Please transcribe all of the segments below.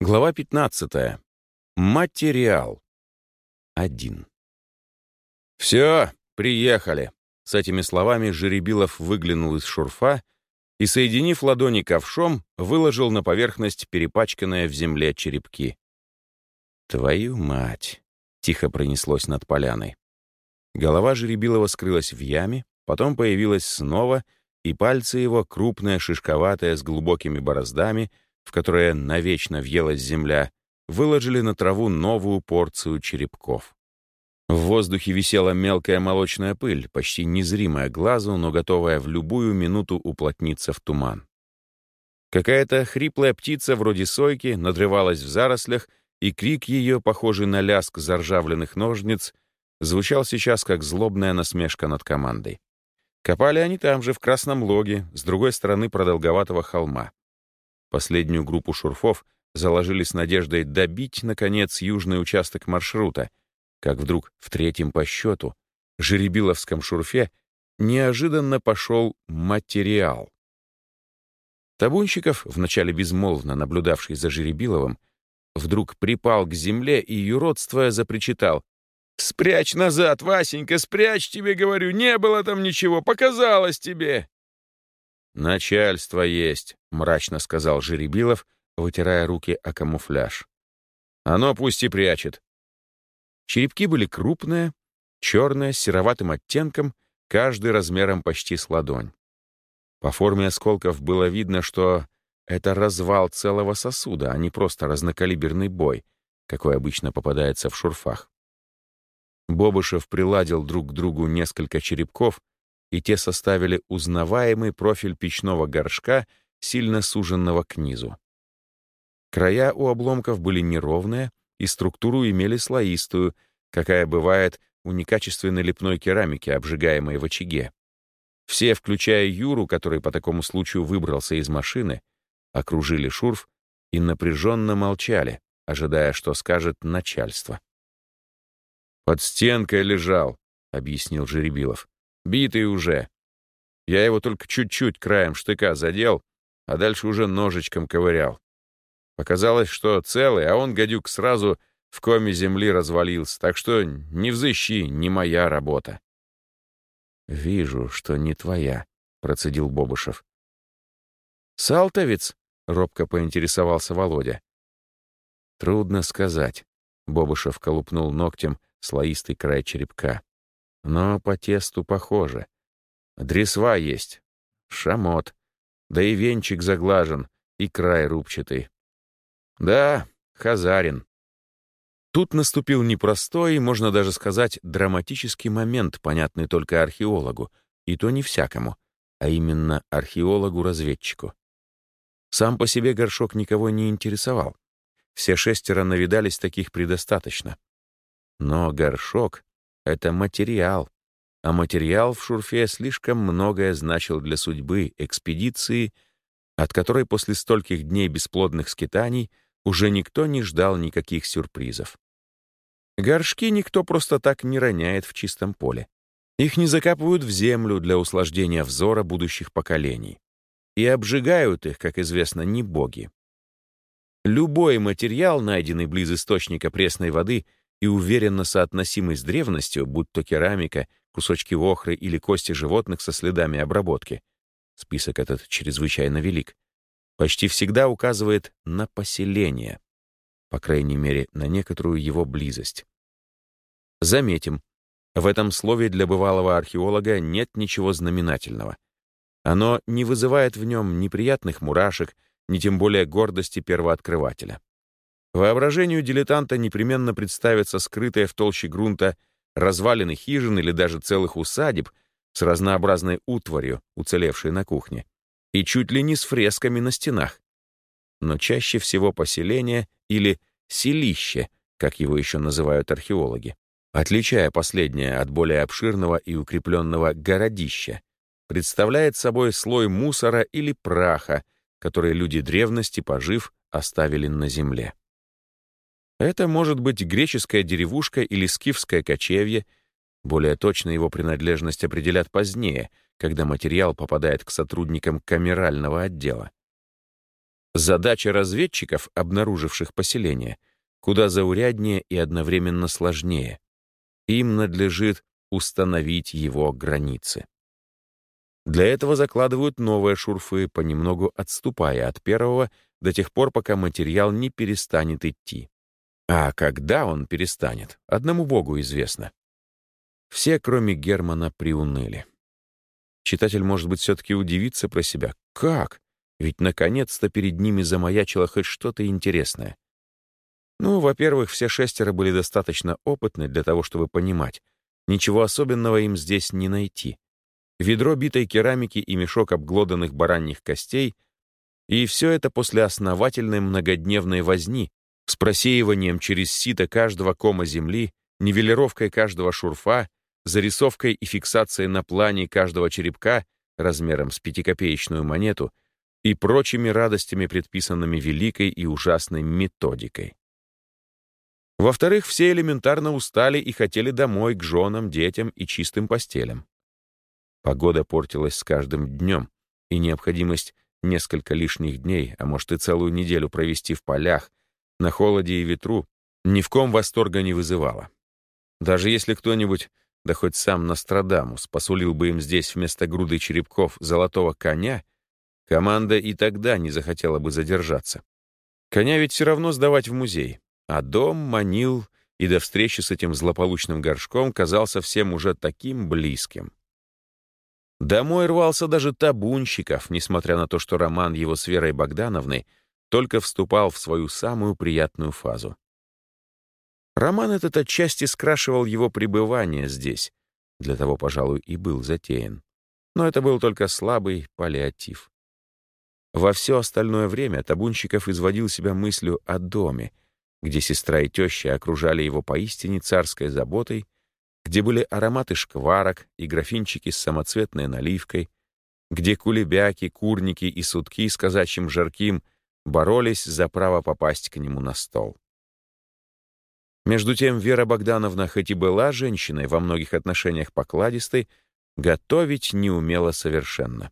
Глава 15. Материал. 1. «Все, приехали!» С этими словами Жеребилов выглянул из шурфа и, соединив ладони ковшом, выложил на поверхность перепачканные в земле черепки. «Твою мать!» — тихо пронеслось над поляной. Голова Жеребилова скрылась в яме, потом появилась снова, и пальцы его, крупные, шишковатые, с глубокими бороздами — в которое навечно въелась земля, выложили на траву новую порцию черепков. В воздухе висела мелкая молочная пыль, почти незримая глазу, но готовая в любую минуту уплотниться в туман. Какая-то хриплая птица вроде сойки надрывалась в зарослях, и крик ее, похожий на лязг заржавленных ножниц, звучал сейчас как злобная насмешка над командой. Копали они там же, в Красном Логе, с другой стороны продолговатого холма. Последнюю группу шурфов заложили с надеждой добить, наконец, южный участок маршрута, как вдруг в третьем по счету, жеребиловском шурфе, неожиданно пошел материал. Табунщиков, вначале безмолвно наблюдавший за Жеребиловым, вдруг припал к земле и, юродствуя, запричитал. «Спрячь назад, Васенька, спрячь, тебе говорю, не было там ничего, показалось тебе!» «Начальство есть», — мрачно сказал Жеребилов, вытирая руки о камуфляж. «Оно пусть и прячет». Черепки были крупные, черные, с сероватым оттенком, каждый размером почти с ладонь. По форме осколков было видно, что это развал целого сосуда, а не просто разнокалиберный бой, какой обычно попадается в шурфах. Бобышев приладил друг к другу несколько черепков и те составили узнаваемый профиль печного горшка, сильно суженного к низу. Края у обломков были неровные и структуру имели слоистую, какая бывает у некачественной лепной керамики, обжигаемой в очаге. Все, включая Юру, который по такому случаю выбрался из машины, окружили шурф и напряженно молчали, ожидая, что скажет начальство. «Под стенкой лежал», — объяснил Жеребилов. Битый уже. Я его только чуть-чуть краем штыка задел, а дальше уже ножичком ковырял. Показалось, что целый, а он, гадюк, сразу в коме земли развалился, так что не взыщи, не моя работа. «Вижу, что не твоя», — процедил Бобышев. «Салтовец?» — робко поинтересовался Володя. «Трудно сказать», — Бобышев колупнул ногтем слоистый край черепка но по тесту похоже. Дресва есть, шамот, да и венчик заглажен, и край рубчатый. Да, хазарин. Тут наступил непростой, можно даже сказать, драматический момент, понятный только археологу, и то не всякому, а именно археологу-разведчику. Сам по себе горшок никого не интересовал. Все шестеро навидались таких предостаточно. Но горшок это материал. А материал в шурфе слишком многое значил для судьбы экспедиции, от которой после стольких дней бесплодных скитаний уже никто не ждал никаких сюрпризов. Горшки никто просто так не роняет в чистом поле. Их не закапывают в землю для услаждения взора будущих поколений. И обжигают их, как известно, не боги. Любой материал, найденный близ источника пресной воды — и уверенно соотносимый с древностью, будь то керамика, кусочки охры или кости животных со следами обработки, список этот чрезвычайно велик, почти всегда указывает на поселение, по крайней мере, на некоторую его близость. Заметим, в этом слове для бывалого археолога нет ничего знаменательного. Оно не вызывает в нем неприятных мурашек, ни тем более гордости первооткрывателя. Воображению дилетанта непременно представятся скрытые в толще грунта развалины хижин или даже целых усадеб с разнообразной утварью, уцелевшей на кухне, и чуть ли не с фресками на стенах. Но чаще всего поселение или селище, как его еще называют археологи, отличая последнее от более обширного и укрепленного городища, представляет собой слой мусора или праха, который люди древности, пожив, оставили на земле. Это может быть греческая деревушка или скифское кочевье. Более точно его принадлежность определят позднее, когда материал попадает к сотрудникам камерального отдела. Задача разведчиков, обнаруживших поселение, куда зауряднее и одновременно сложнее. Им надлежит установить его границы. Для этого закладывают новые шурфы, понемногу отступая от первого до тех пор, пока материал не перестанет идти. А когда он перестанет, одному Богу известно. Все, кроме Германа, приуныли. Читатель, может быть, все-таки удивится про себя. Как? Ведь наконец-то перед ними замаячило хоть что-то интересное. Ну, во-первых, все шестеро были достаточно опытны для того, чтобы понимать, ничего особенного им здесь не найти. Ведро битой керамики и мешок обглоданных бараньих костей — и все это после основательной многодневной возни с просеиванием через сито каждого кома земли, нивелировкой каждого шурфа, зарисовкой и фиксацией на плане каждого черепка размером с пятикопеечную монету и прочими радостями, предписанными великой и ужасной методикой. Во-вторых, все элементарно устали и хотели домой к женам, детям и чистым постелям. Погода портилась с каждым днем, и необходимость несколько лишних дней, а может и целую неделю провести в полях, на холоде и ветру, ни в ком восторга не вызывало. Даже если кто-нибудь, да хоть сам Нострадамус, посулил бы им здесь вместо груды черепков золотого коня, команда и тогда не захотела бы задержаться. Коня ведь все равно сдавать в музей, а дом манил и до встречи с этим злополучным горшком казался всем уже таким близким. Домой рвался даже табунщиков, несмотря на то, что роман его с Верой Богдановной только вступал в свою самую приятную фазу. Роман этот отчасти скрашивал его пребывание здесь, для того, пожалуй, и был затеян. Но это был только слабый паллиатив. Во все остальное время Табунщиков изводил себя мыслью о доме, где сестра и теща окружали его поистине царской заботой где были ароматы шкварок и графинчики с самоцветной наливкой, где кулебяки, курники и сутки с казачьим жарким боролись за право попасть к нему на стол. Между тем Вера Богдановна, хоть и была женщиной во многих отношениях покладистой, готовить не умела совершенно.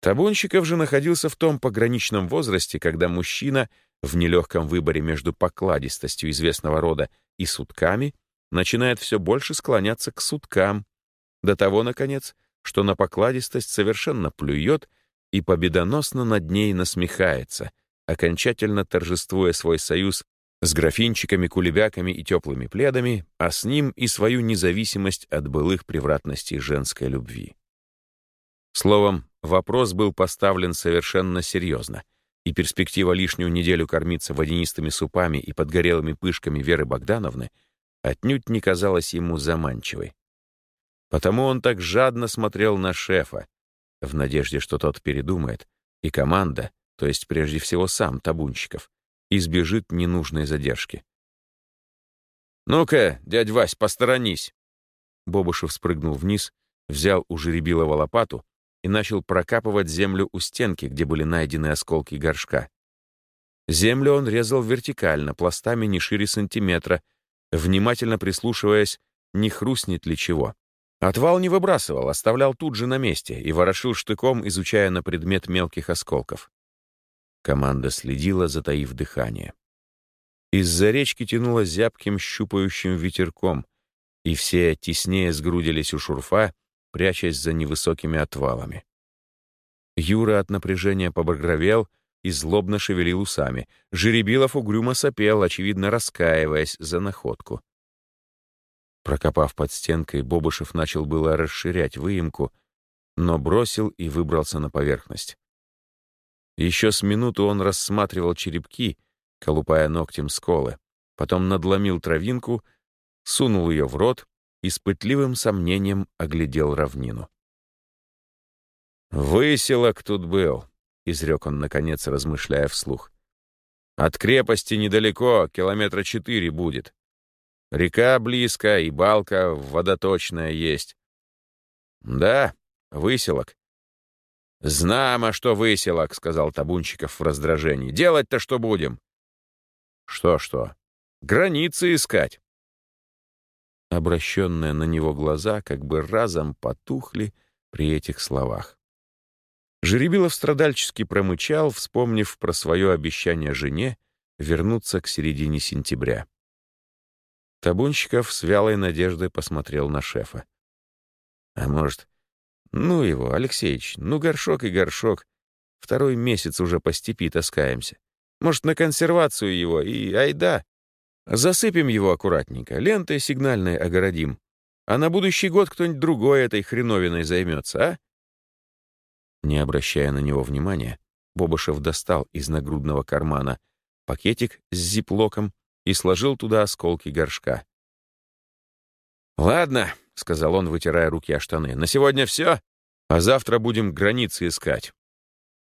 Табунщиков же находился в том пограничном возрасте, когда мужчина в нелегком выборе между покладистостью известного рода и сутками начинает все больше склоняться к суткам, до того, наконец, что на покладистость совершенно плюет и победоносно над ней насмехается, окончательно торжествуя свой союз с графинчиками, кулебяками и теплыми пледами, а с ним и свою независимость от былых превратностей женской любви. Словом, вопрос был поставлен совершенно серьезно, и перспектива лишнюю неделю кормиться водянистыми супами и подгорелыми пышками Веры Богдановны — отнюдь не казалась ему заманчивой. Потому он так жадно смотрел на шефа, в надежде, что тот передумает, и команда, то есть прежде всего сам Табунщиков, избежит ненужной задержки. «Ну-ка, дядь Вась, посторонись!» Бобушев спрыгнул вниз, взял у Жеребилова лопату и начал прокапывать землю у стенки, где были найдены осколки горшка. Землю он резал вертикально, пластами не шире сантиметра, внимательно прислушиваясь, не хрустнет ли чего. Отвал не выбрасывал, оставлял тут же на месте и ворошил штыком, изучая на предмет мелких осколков. Команда следила, затаив дыхание. Из-за речки тянуло зябким щупающим ветерком, и все теснее сгрудились у шурфа, прячась за невысокими отвалами. Юра от напряжения побагровел — и злобно шевелил усами. Жеребилов угрюмо сопел, очевидно раскаиваясь за находку. Прокопав под стенкой, Бобышев начал было расширять выемку, но бросил и выбрался на поверхность. Еще с минуту он рассматривал черепки, колупая ногтем сколы, потом надломил травинку, сунул ее в рот и с пытливым сомнением оглядел равнину. «Выселок тут был», — изрек он, наконец, размышляя вслух. «От крепости недалеко, километра четыре будет. Река близко, и балка водоточная есть. Да, выселок. «Знамо, что выселок», — сказал Табунчиков в раздражении. «Делать-то что будем?» «Что-что? Границы искать». Обращенные на него глаза как бы разом потухли при этих словах. Жеребилов страдальчески промычал, вспомнив про свое обещание жене вернуться к середине сентября. Табунщиков с вялой надеждой посмотрел на шефа. «А может, ну его, Алексеич, ну горшок и горшок. Второй месяц уже по степи таскаемся. Может, на консервацию его и айда. Засыпем его аккуратненько, лентой сигнальной огородим. А на будущий год кто-нибудь другой этой хреновиной займется, а?» Не обращая на него внимания, Бобышев достал из нагрудного кармана пакетик с зиплоком и сложил туда осколки горшка. «Ладно», — сказал он, вытирая руки о штаны, — «на сегодня все, а завтра будем границы искать.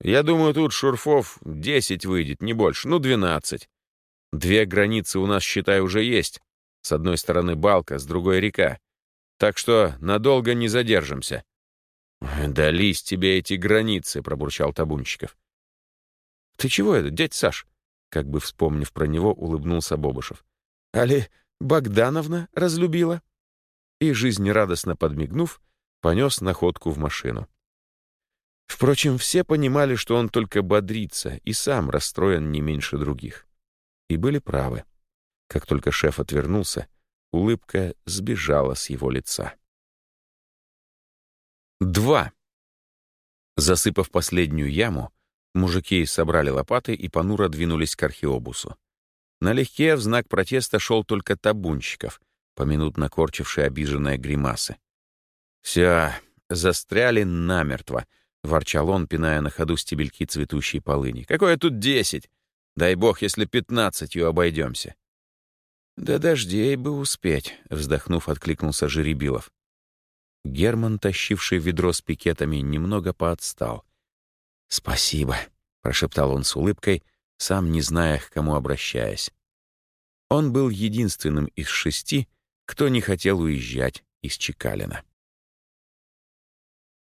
Я думаю, тут шурфов десять выйдет, не больше, ну, двенадцать. Две границы у нас, считай, уже есть. С одной стороны балка, с другой река. Так что надолго не задержимся». «Дались тебе эти границы», — пробурчал Табунчиков. «Ты чего это, дядь Саш?» Как бы вспомнив про него, улыбнулся Бобышев. «Али Богдановна разлюбила?» И, жизнерадостно подмигнув, понес находку в машину. Впрочем, все понимали, что он только бодрится и сам расстроен не меньше других. И были правы. Как только шеф отвернулся, улыбка сбежала с его лица. Два. Засыпав последнюю яму, Мужики собрали лопаты и понуро двинулись к археобусу. Налегке в знак протеста шел только табунщиков, поминутно корчивший обиженные гримасы. «Все, застряли намертво», — ворчал он, пиная на ходу стебельки цветущей полыни. «Какое тут десять? Дай бог, если пятнадцатью обойдемся». «Да дождей бы успеть», — вздохнув, откликнулся Жеребилов. Герман, тащивший ведро с пикетами, немного поотстал. «Спасибо», — прошептал он с улыбкой, сам не зная, к кому обращаясь. Он был единственным из шести, кто не хотел уезжать из Чекалина.